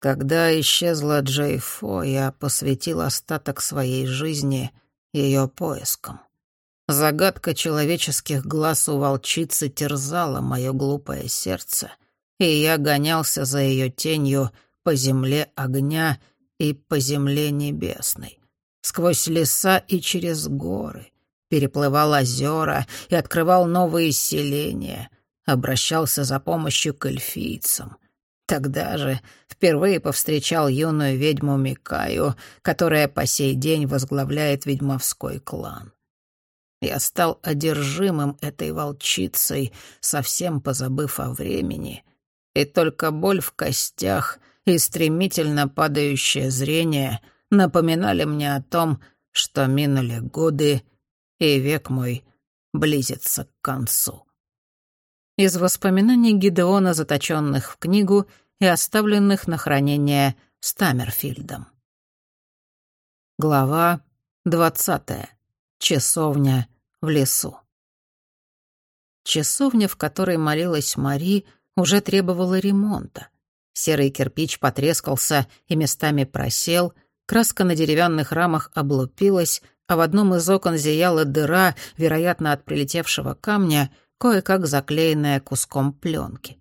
Когда исчезла Джей Фо, я посвятил остаток своей жизни ее поискам. Загадка человеческих глаз у волчицы терзала мое глупое сердце, и я гонялся за ее тенью по земле огня и по земле небесной, сквозь леса и через горы, переплывал озера и открывал новые селения, обращался за помощью к эльфийцам. Тогда же впервые повстречал юную ведьму Микаю, которая по сей день возглавляет ведьмовской клан. Я стал одержимым этой волчицей, совсем позабыв о времени, и только боль в костях и стремительно падающее зрение напоминали мне о том, что минули годы, и век мой близится к концу. Из воспоминаний Гидеона, заточенных в книгу и оставленных на хранение Стаммерфильдом. Глава двадцатая. Часовня в лесу. Часовня, в которой молилась Мари, уже требовала ремонта. Серый кирпич потрескался и местами просел, краска на деревянных рамах облупилась, а в одном из окон зияла дыра, вероятно, от прилетевшего камня, кое-как заклеенная куском пленки.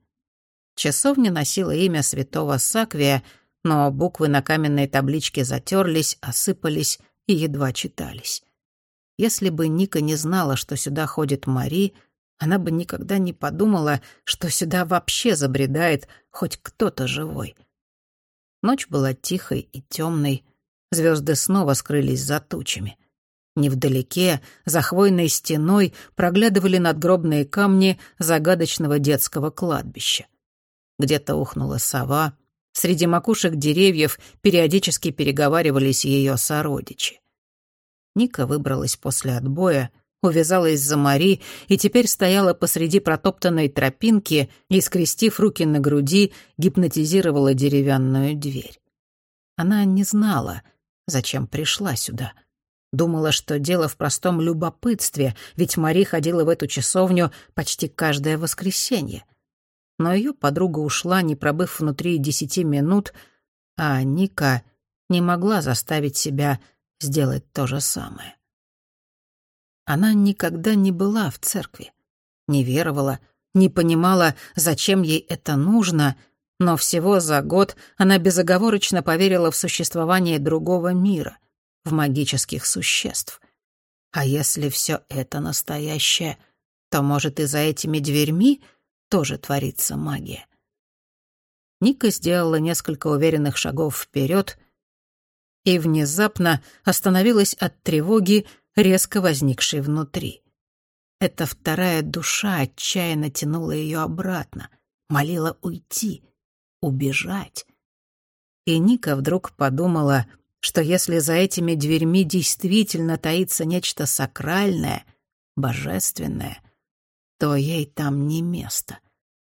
Часовня носила имя святого Саквия, но буквы на каменной табличке затерлись, осыпались и едва читались. Если бы Ника не знала, что сюда ходит Мари, она бы никогда не подумала, что сюда вообще забредает хоть кто-то живой. Ночь была тихой и темной, звезды снова скрылись за тучами. Невдалеке, за хвойной стеной, проглядывали надгробные камни загадочного детского кладбища. Где-то ухнула сова, среди макушек деревьев периодически переговаривались ее сородичи. Ника выбралась после отбоя, увязалась за Мари и теперь стояла посреди протоптанной тропинки и, скрестив руки на груди, гипнотизировала деревянную дверь. Она не знала, зачем пришла сюда. Думала, что дело в простом любопытстве, ведь Мари ходила в эту часовню почти каждое воскресенье. Но ее подруга ушла, не пробыв внутри десяти минут, а Ника не могла заставить себя сделать то же самое. Она никогда не была в церкви, не веровала, не понимала, зачем ей это нужно, но всего за год она безоговорочно поверила в существование другого мира, в магических существ. А если все это настоящее, то, может, и за этими дверьми тоже творится магия. Ника сделала несколько уверенных шагов вперед и внезапно остановилась от тревоги, резко возникшей внутри. Эта вторая душа отчаянно тянула ее обратно, молила уйти, убежать. И Ника вдруг подумала, что если за этими дверьми действительно таится нечто сакральное, божественное, то ей там не место.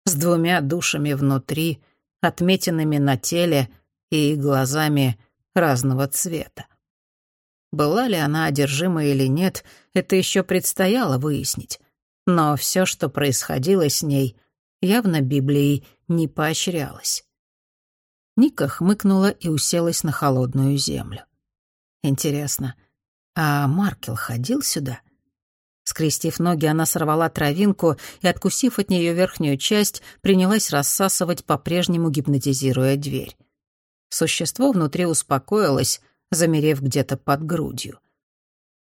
С двумя душами внутри, отметинами на теле и глазами — разного цвета. Была ли она одержима или нет, это еще предстояло выяснить. Но все, что происходило с ней, явно Библией не поощрялось. Ника хмыкнула и уселась на холодную землю. Интересно, а Маркел ходил сюда? Скрестив ноги, она сорвала травинку и, откусив от нее верхнюю часть, принялась рассасывать, по-прежнему гипнотизируя дверь. Существо внутри успокоилось, замерев где-то под грудью.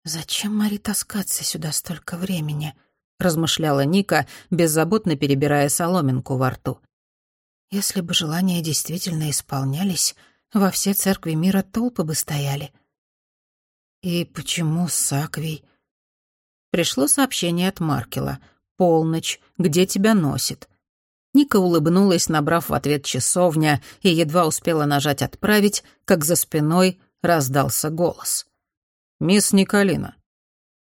«Зачем Мари таскаться сюда столько времени?» — размышляла Ника, беззаботно перебирая соломинку во рту. «Если бы желания действительно исполнялись, во все церкви мира толпы бы стояли». «И почему Саквий?» Пришло сообщение от Маркела. «Полночь. Где тебя носит?» Ника улыбнулась, набрав в ответ часовня, и едва успела нажать «Отправить», как за спиной раздался голос. «Мисс Николина».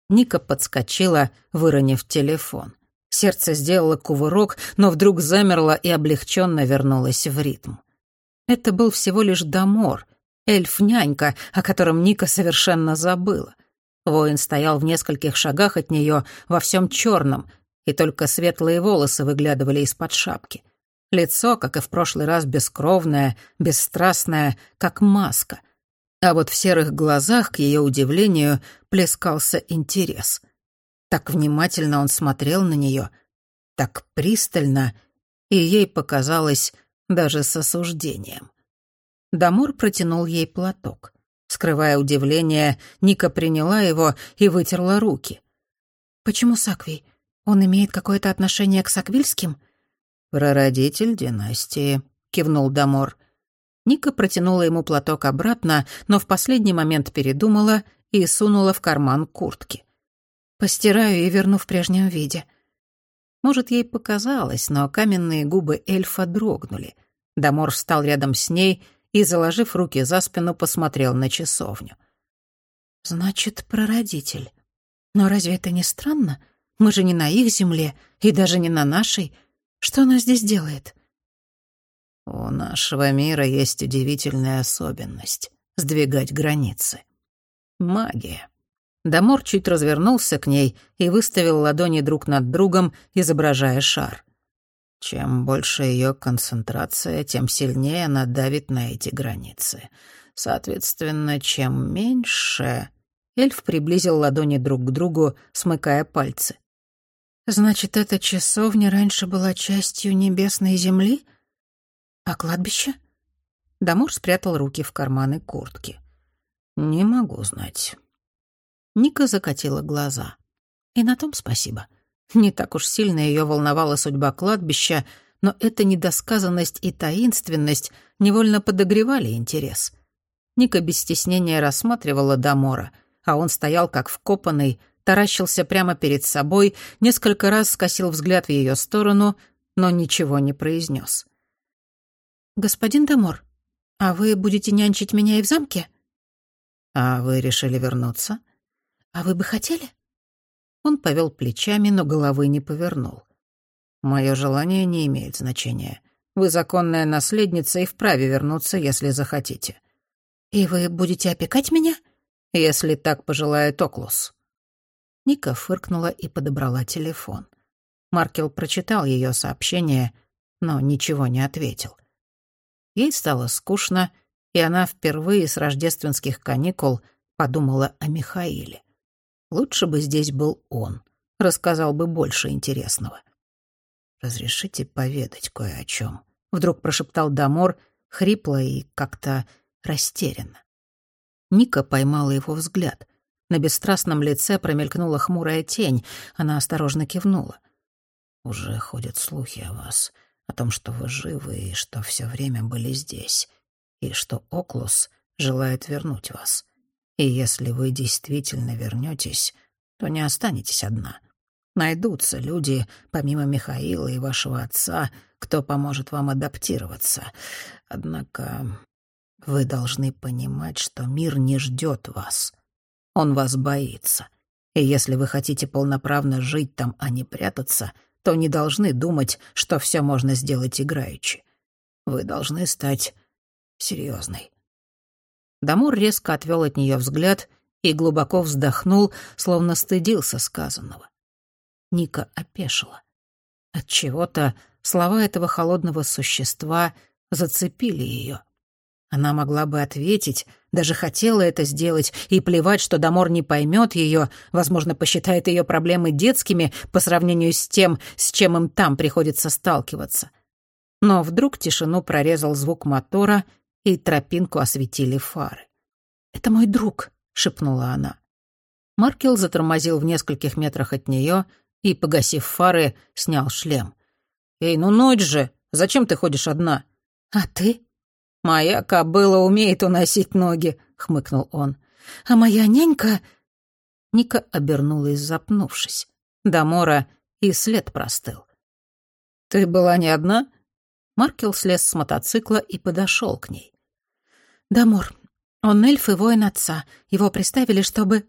Ника подскочила, выронив телефон. Сердце сделало кувырок, но вдруг замерло и облегченно вернулось в ритм. Это был всего лишь Дамор, эльф-нянька, о котором Ника совершенно забыла. Воин стоял в нескольких шагах от нее во всем черном, и только светлые волосы выглядывали из-под шапки. Лицо, как и в прошлый раз, бескровное, бесстрастное, как маска. А вот в серых глазах, к ее удивлению, плескался интерес. Так внимательно он смотрел на нее, так пристально, и ей показалось даже с осуждением. Дамур протянул ей платок. Скрывая удивление, Ника приняла его и вытерла руки. «Почему Саквий? Он имеет какое-то отношение к Саквильским?» «Прародитель династии», — кивнул Дамор. Ника протянула ему платок обратно, но в последний момент передумала и сунула в карман куртки. «Постираю и верну в прежнем виде». Может, ей показалось, но каменные губы эльфа дрогнули. Дамор встал рядом с ней и, заложив руки за спину, посмотрел на часовню. «Значит, прародитель. Но разве это не странно? Мы же не на их земле и даже не на нашей. Что она здесь делает?» «У нашего мира есть удивительная особенность — сдвигать границы. Магия». Дамор чуть развернулся к ней и выставил ладони друг над другом, изображая шар. Чем больше ее концентрация, тем сильнее она давит на эти границы. Соответственно, чем меньше... Эльф приблизил ладони друг к другу, смыкая пальцы. Значит, эта часовня раньше была частью небесной земли? А кладбище? Дамур спрятал руки в карманы куртки. Не могу знать. Ника закатила глаза. И на том спасибо. Не так уж сильно ее волновала судьба кладбища, но эта недосказанность и таинственность невольно подогревали интерес. Ника без стеснения рассматривала Дамора, а он стоял как вкопанный, таращился прямо перед собой, несколько раз скосил взгляд в ее сторону, но ничего не произнес. «Господин Демор, а вы будете нянчить меня и в замке?» «А вы решили вернуться?» «А вы бы хотели?» Он повел плечами, но головы не повернул. «Мое желание не имеет значения. Вы законная наследница и вправе вернуться, если захотите». «И вы будете опекать меня?» «Если так пожелает Оклус». Ника фыркнула и подобрала телефон. Маркел прочитал ее сообщение, но ничего не ответил. Ей стало скучно, и она впервые с рождественских каникул подумала о Михаиле. Лучше бы здесь был он, рассказал бы больше интересного. «Разрешите поведать кое о чем», — вдруг прошептал Дамор, хрипло и как-то растерянно. Ника поймала его взгляд. На бесстрастном лице промелькнула хмурая тень. Она осторожно кивнула. «Уже ходят слухи о вас, о том, что вы живы и что все время были здесь, и что Оклус желает вернуть вас. И если вы действительно вернетесь, то не останетесь одна. Найдутся люди, помимо Михаила и вашего отца, кто поможет вам адаптироваться. Однако вы должны понимать, что мир не ждет вас. Он вас боится. И если вы хотите полноправно жить там, а не прятаться, то не должны думать, что все можно сделать играючи. Вы должны стать серьезной. Дамур резко отвел от нее взгляд и глубоко вздохнул, словно стыдился сказанного. Ника опешила. От чего-то слова этого холодного существа зацепили ее. Она могла бы ответить, даже хотела это сделать, и плевать, что Дамор не поймет ее, возможно, посчитает ее проблемы детскими по сравнению с тем, с чем им там приходится сталкиваться. Но вдруг тишину прорезал звук мотора, и тропинку осветили фары. «Это мой друг», — шепнула она. Маркел затормозил в нескольких метрах от нее и, погасив фары, снял шлем. «Эй, ну ночь же! Зачем ты ходишь одна?» «А ты?» «Моя кобыла умеет уносить ноги», — хмыкнул он. «А моя нянька...» Ника обернулась, запнувшись. До Мора и след простыл. «Ты была не одна?» Маркел слез с мотоцикла и подошел к ней. «Дамор, он эльф и воин отца. Его приставили, чтобы...»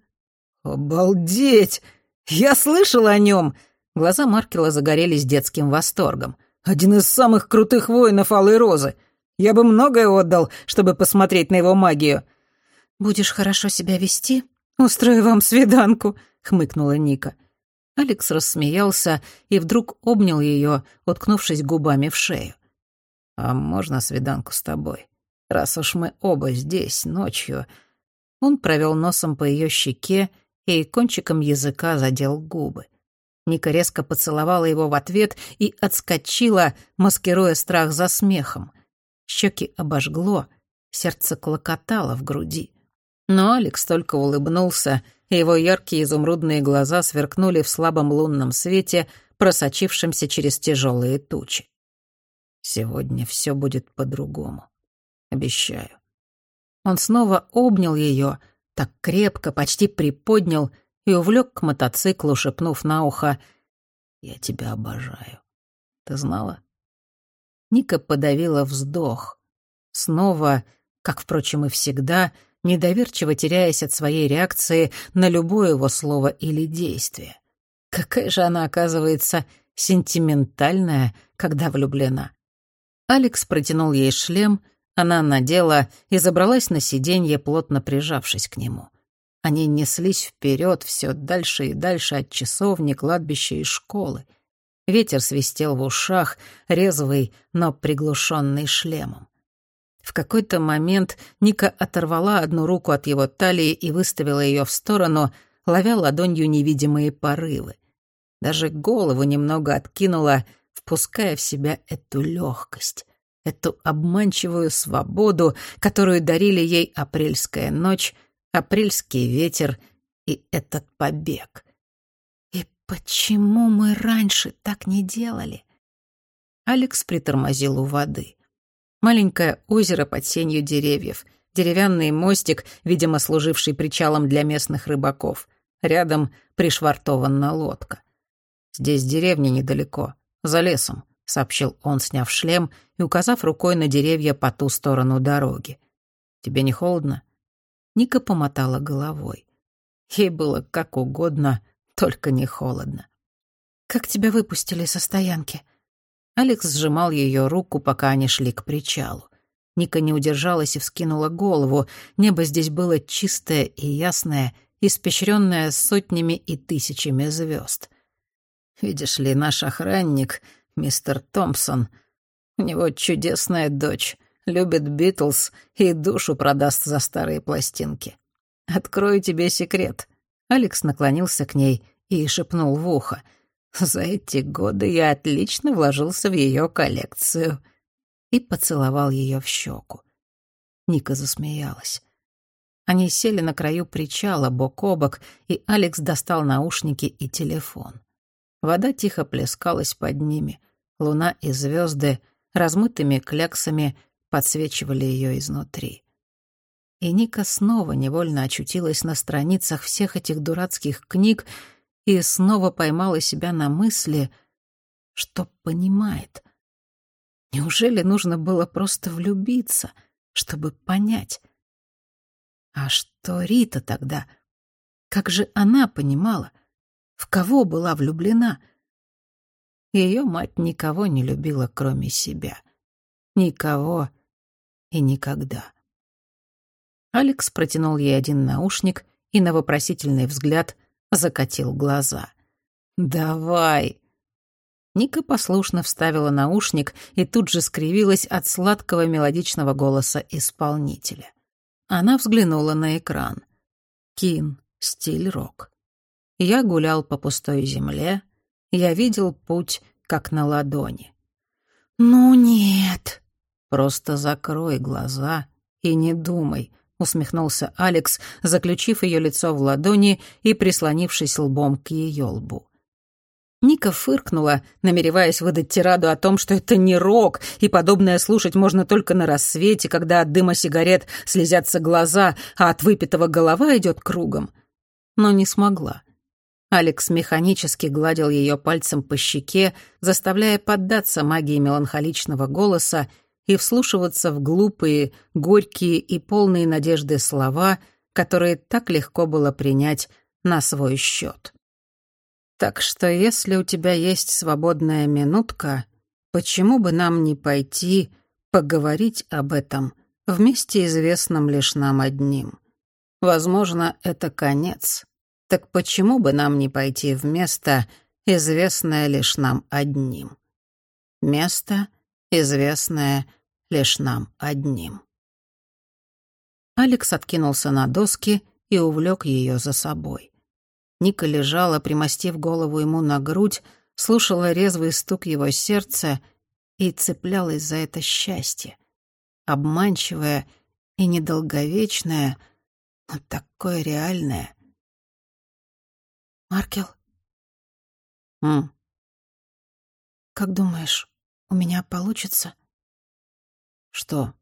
«Обалдеть! Я слышал о нем!» Глаза Маркела загорелись детским восторгом. «Один из самых крутых воинов Алой Розы. Я бы многое отдал, чтобы посмотреть на его магию». «Будешь хорошо себя вести? Устрою вам свиданку», — хмыкнула Ника. Алекс рассмеялся и вдруг обнял ее, уткнувшись губами в шею. «А можно свиданку с тобой? Раз уж мы оба здесь, ночью...» Он провел носом по ее щеке и кончиком языка задел губы. Ника резко поцеловала его в ответ и отскочила, маскируя страх за смехом. Щеки обожгло, сердце клокотало в груди. Но Алекс только улыбнулся, и его яркие изумрудные глаза сверкнули в слабом лунном свете, просочившемся через тяжелые тучи. «Сегодня все будет по-другому. Обещаю». Он снова обнял ее, так крепко, почти приподнял и увлек к мотоциклу, шепнув на ухо «Я тебя обожаю. Ты знала?» Ника подавила вздох. Снова, как, впрочем, и всегда, недоверчиво теряясь от своей реакции на любое его слово или действие. Какая же она, оказывается, сентиментальная, когда влюблена. Алекс протянул ей шлем, она надела и забралась на сиденье, плотно прижавшись к нему. Они неслись вперед все дальше и дальше от часовни, кладбища и школы. Ветер свистел в ушах, резвый, но приглушенный шлемом. В какой-то момент Ника оторвала одну руку от его талии и выставила ее в сторону, ловя ладонью невидимые порывы. Даже голову немного откинула, впуская в себя эту легкость, эту обманчивую свободу, которую дарили ей апрельская ночь, апрельский ветер и этот побег. И почему мы раньше так не делали? Алекс притормозил у воды. Маленькое озеро под сенью деревьев, деревянный мостик, видимо, служивший причалом для местных рыбаков. Рядом пришвартована лодка. «Здесь деревня недалеко, за лесом», — сообщил он, сняв шлем и указав рукой на деревья по ту сторону дороги. «Тебе не холодно?» Ника помотала головой. Ей было как угодно, только не холодно. «Как тебя выпустили со стоянки?» Алекс сжимал ее руку, пока они шли к причалу. Ника не удержалась и вскинула голову. Небо здесь было чистое и ясное, испещренное сотнями и тысячами звезд. «Видишь ли, наш охранник, мистер Томпсон, у него чудесная дочь, любит Битлз и душу продаст за старые пластинки. Открою тебе секрет». Алекс наклонился к ней и шепнул в ухо — за эти годы я отлично вложился в ее коллекцию. И поцеловал ее в щеку. Ника засмеялась. Они сели на краю причала бок о бок, и Алекс достал наушники и телефон. Вода тихо плескалась под ними. Луна и звезды размытыми кляксами подсвечивали ее изнутри. И Ника снова невольно очутилась на страницах всех этих дурацких книг, и снова поймала себя на мысли, что понимает. Неужели нужно было просто влюбиться, чтобы понять? А что Рита тогда? Как же она понимала? В кого была влюблена? Ее мать никого не любила, кроме себя. Никого и никогда. Алекс протянул ей один наушник и на вопросительный взгляд закатил глаза. «Давай!» Ника послушно вставила наушник и тут же скривилась от сладкого мелодичного голоса исполнителя. Она взглянула на экран. Кин, стиль рок. Я гулял по пустой земле, я видел путь, как на ладони. «Ну нет!» «Просто закрой глаза и не думай», — усмехнулся Алекс, заключив ее лицо в ладони и прислонившись лбом к ее лбу. Ника фыркнула, намереваясь выдать тираду о том, что это не рок, и подобное слушать можно только на рассвете, когда от дыма сигарет слезятся глаза, а от выпитого голова идет кругом. Но не смогла. Алекс механически гладил ее пальцем по щеке, заставляя поддаться магии меланхоличного голоса и вслушиваться в глупые, горькие и полные надежды слова, которые так легко было принять на свой счет. Так что если у тебя есть свободная минутка, почему бы нам не пойти поговорить об этом вместе известном лишь нам одним? Возможно, это конец. Так почему бы нам не пойти в место, известное лишь нам одним? Место, известное лишь нам одним. Алекс откинулся на доски и увлек ее за собой. Ника лежала, примостив голову ему на грудь, слушала резвый стук его сердца и цеплялась за это счастье. Обманчивое и недолговечное, но такое реальное. «Маркел?» «М?» «Как думаешь, у меня получится?» «Что?»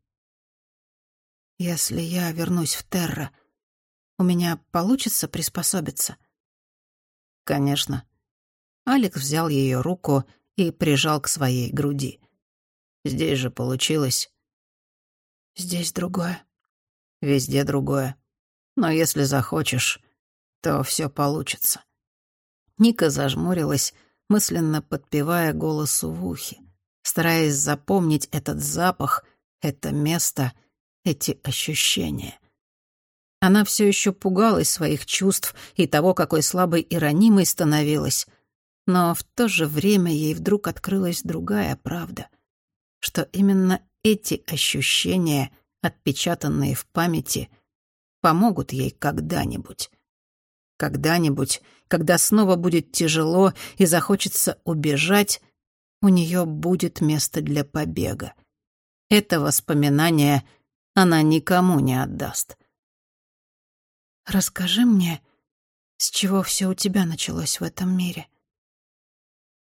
«Если я вернусь в Терра, у меня получится приспособиться?» «Конечно». Алекс взял ее руку и прижал к своей груди. «Здесь же получилось». «Здесь другое». «Везде другое. Но если захочешь, то все получится». Ника зажмурилась, мысленно подпевая голосу в ухе, стараясь запомнить этот запах, это место, эти ощущения. Она все еще пугалась своих чувств и того, какой слабой и ранимой становилась. Но в то же время ей вдруг открылась другая правда, что именно эти ощущения, отпечатанные в памяти, помогут ей когда-нибудь. Когда-нибудь, когда снова будет тяжело и захочется убежать, у нее будет место для побега. Это воспоминание она никому не отдаст. Расскажи мне, с чего все у тебя началось в этом мире?»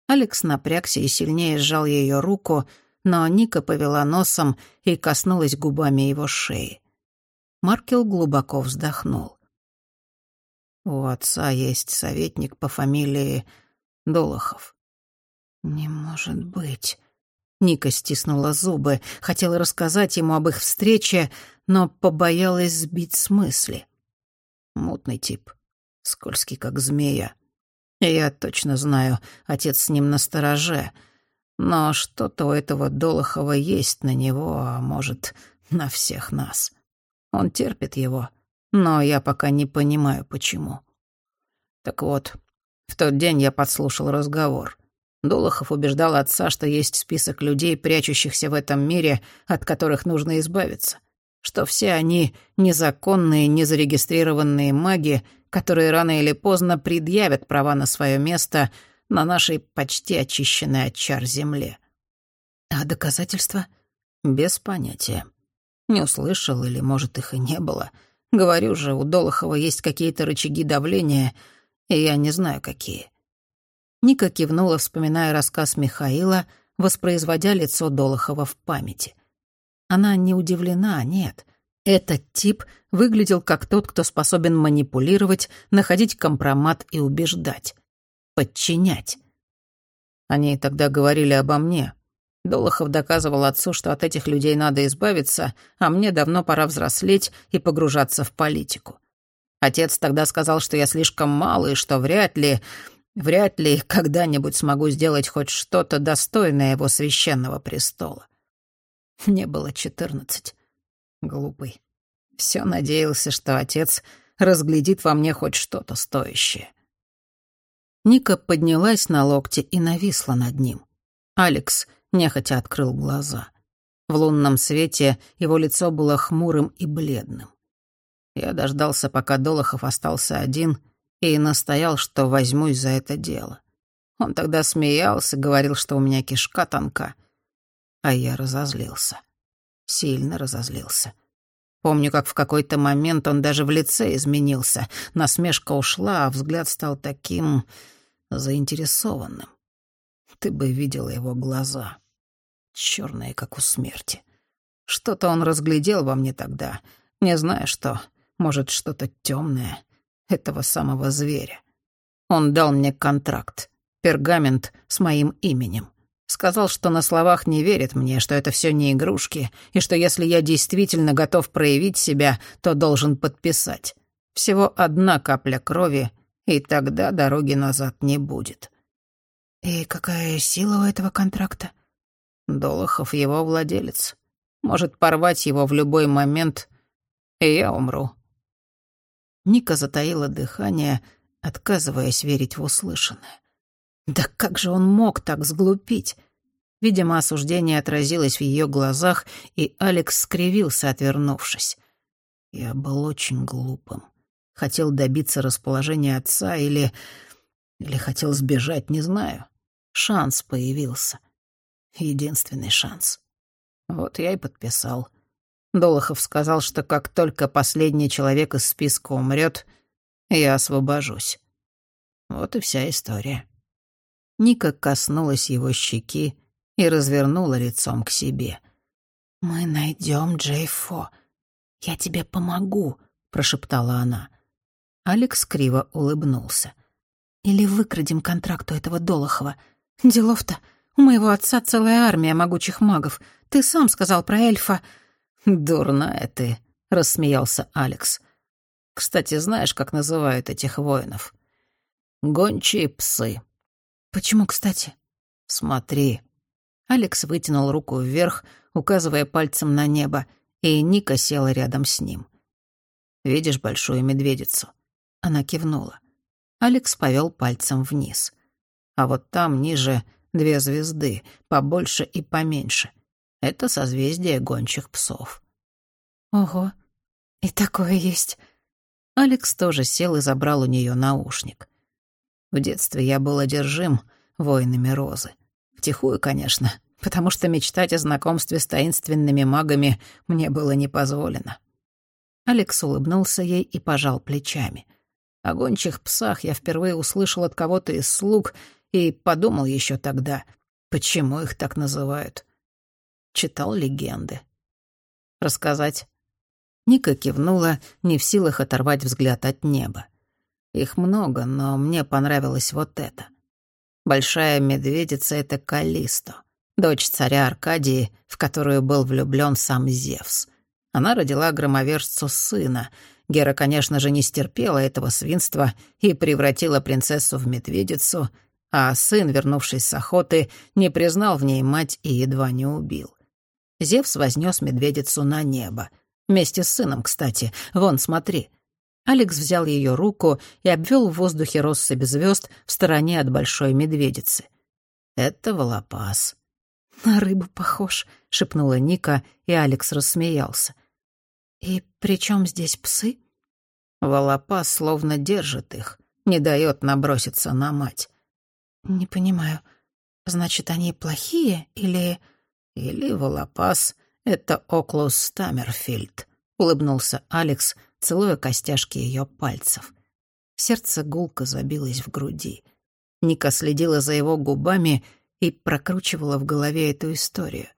Алекс напрягся и сильнее сжал ее руку, но Ника повела носом и коснулась губами его шеи. Маркел глубоко вздохнул. «У отца есть советник по фамилии Долохов». «Не может быть». Ника стиснула зубы, хотела рассказать ему об их встрече, но побоялась сбить с мысли. Мутный тип. Скользкий, как змея. Я точно знаю, отец с ним на стороже. Но что-то у этого Долохова есть на него, а может, на всех нас. Он терпит его, но я пока не понимаю, почему. Так вот, в тот день я подслушал разговор. Долохов убеждал отца, что есть список людей, прячущихся в этом мире, от которых нужно избавиться что все они незаконные, незарегистрированные маги, которые рано или поздно предъявят права на свое место на нашей почти очищенной от чар земле. А доказательства? Без понятия. Не услышал или, может, их и не было. Говорю же, у Долохова есть какие-то рычаги давления, и я не знаю, какие. Ника кивнула, вспоминая рассказ Михаила, воспроизводя лицо Долохова в памяти. Она не удивлена, нет. Этот тип выглядел как тот, кто способен манипулировать, находить компромат и убеждать. Подчинять. Они тогда говорили обо мне. Долохов доказывал отцу, что от этих людей надо избавиться, а мне давно пора взрослеть и погружаться в политику. Отец тогда сказал, что я слишком мал и что вряд ли, вряд ли когда-нибудь смогу сделать хоть что-то достойное его священного престола. Мне было четырнадцать. Глупый. Все надеялся, что отец разглядит во мне хоть что-то стоящее. Ника поднялась на локте и нависла над ним. Алекс нехотя открыл глаза. В лунном свете его лицо было хмурым и бледным. Я дождался, пока Долохов остался один, и настоял, что возьмусь за это дело. Он тогда смеялся, говорил, что у меня кишка тонка — а я разозлился. Сильно разозлился. Помню, как в какой-то момент он даже в лице изменился. Насмешка ушла, а взгляд стал таким заинтересованным. Ты бы видела его глаза. Черные, как у смерти. Что-то он разглядел во мне тогда. Не знаю что. Может, что-то темное. Этого самого зверя. Он дал мне контракт. Пергамент с моим именем. Сказал, что на словах не верит мне, что это все не игрушки, и что если я действительно готов проявить себя, то должен подписать. Всего одна капля крови, и тогда дороги назад не будет. И какая сила у этого контракта? Долохов его владелец. Может порвать его в любой момент, и я умру. Ника затаила дыхание, отказываясь верить в услышанное. Да как же он мог так сглупить? Видимо, осуждение отразилось в ее глазах, и Алекс скривился, отвернувшись. Я был очень глупым. Хотел добиться расположения отца или... Или хотел сбежать, не знаю. Шанс появился. Единственный шанс. Вот я и подписал. Долохов сказал, что как только последний человек из списка умрет, я освобожусь. Вот и вся история. Ника коснулась его щеки и развернула лицом к себе. «Мы найдем Джей Фо. Я тебе помогу», — прошептала она. Алекс криво улыбнулся. «Или выкрадем контракт у этого Долохова. Делов-то, у моего отца целая армия могучих магов. Ты сам сказал про эльфа». «Дурная ты», — рассмеялся Алекс. «Кстати, знаешь, как называют этих воинов?» «Гончие псы». «Почему, кстати?» «Смотри». Алекс вытянул руку вверх, указывая пальцем на небо, и Ника села рядом с ним. «Видишь большую медведицу?» Она кивнула. Алекс повел пальцем вниз. А вот там, ниже, две звезды, побольше и поменьше. Это созвездие гончих псов. Ого, и такое есть. Алекс тоже сел и забрал у нее наушник. В детстве я был одержим воинами розы. Втихую, конечно, потому что мечтать о знакомстве с таинственными магами мне было не позволено. Алекс улыбнулся ей и пожал плечами. О гончих псах я впервые услышал от кого-то из слуг и подумал еще тогда, почему их так называют. Читал легенды. Рассказать? Ника кивнула, не в силах оторвать взгляд от неба. Их много, но мне понравилось вот это. Большая медведица — это Калисто, дочь царя Аркадии, в которую был влюблен сам Зевс. Она родила громовержцу сына. Гера, конечно же, не стерпела этого свинства и превратила принцессу в медведицу, а сын, вернувшись с охоты, не признал в ней мать и едва не убил. Зевс вознес медведицу на небо. Вместе с сыном, кстати. Вон, смотри. Алекс взял ее руку и обвел в воздухе россыпь звезд в стороне от большой медведицы. Это волопас. «На рыбу похож», — шепнула Ника, и Алекс рассмеялся. «И при чем здесь псы?» Волопас словно держит их, не дает наброситься на мать. «Не понимаю. Значит, они плохие или...» «Или Волопас — это Оклус Стаммерфильд», — улыбнулся Алекс, целуя костяшки ее пальцев. Сердце гулко забилось в груди. Ника следила за его губами и прокручивала в голове эту историю.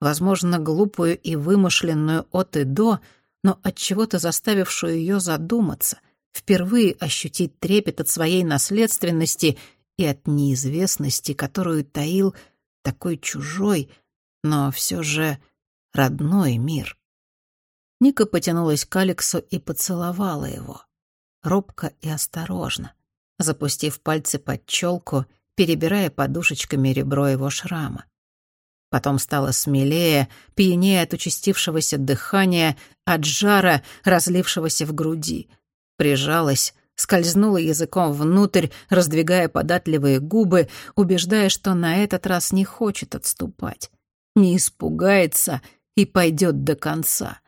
Возможно, глупую и вымышленную от и до, но от чего-то заставившую ее задуматься, впервые ощутить трепет от своей наследственности и от неизвестности, которую таил такой чужой, но все же родной мир. Ника потянулась к Алексу и поцеловала его. Робко и осторожно, запустив пальцы под челку, перебирая подушечками ребро его шрама. Потом стала смелее, пьянее от участившегося дыхания, от жара, разлившегося в груди. Прижалась, скользнула языком внутрь, раздвигая податливые губы, убеждая, что на этот раз не хочет отступать, не испугается и пойдет до конца.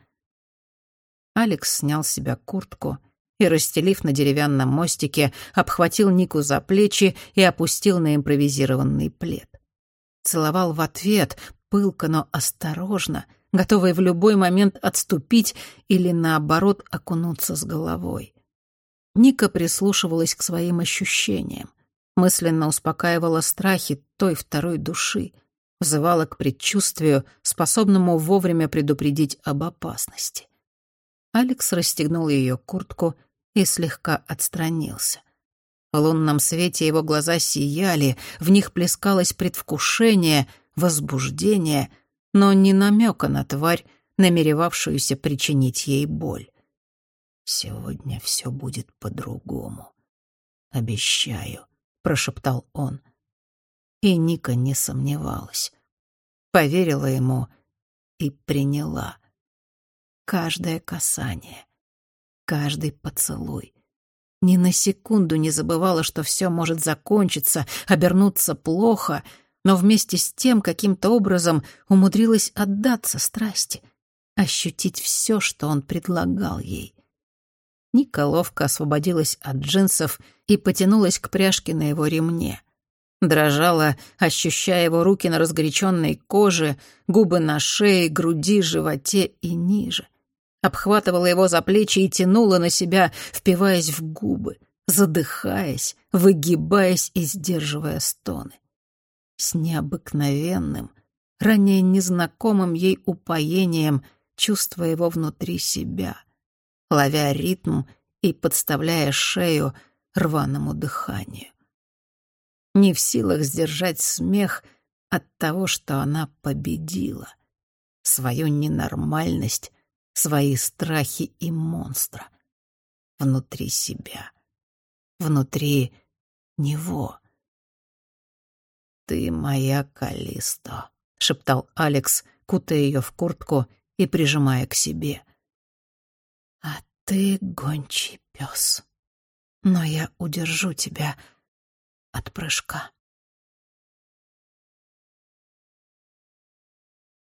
Алекс снял с себя куртку и, расстелив на деревянном мостике, обхватил Нику за плечи и опустил на импровизированный плед. Целовал в ответ, пылко, но осторожно, готовый в любой момент отступить или, наоборот, окунуться с головой. Ника прислушивалась к своим ощущениям, мысленно успокаивала страхи той второй души, взывала к предчувствию, способному вовремя предупредить об опасности. Алекс расстегнул ее куртку и слегка отстранился. В лунном свете его глаза сияли, в них плескалось предвкушение, возбуждение, но не намека на тварь, намеревавшуюся причинить ей боль. «Сегодня все будет по-другому. Обещаю», — прошептал он. И Ника не сомневалась. Поверила ему и приняла — каждое касание, каждый поцелуй. Ни на секунду не забывала, что все может закончиться, обернуться плохо, но вместе с тем каким-то образом умудрилась отдаться страсти, ощутить все, что он предлагал ей. Ника ловко освободилась от джинсов и потянулась к пряжке на его ремне. Дрожала, ощущая его руки на разгоряченной коже, губы на шее, груди, животе и ниже. Обхватывала его за плечи и тянула на себя, впиваясь в губы, задыхаясь, выгибаясь и сдерживая стоны. С необыкновенным, ранее незнакомым ей упоением, чувствуя его внутри себя, ловя ритм и подставляя шею рваному дыханию не в силах сдержать смех от того, что она победила. Свою ненормальность, свои страхи и монстра. Внутри себя. Внутри него. «Ты моя Калисто», — шептал Алекс, кутая ее в куртку и прижимая к себе. «А ты гончий пес. Но я удержу тебя», от прыжка.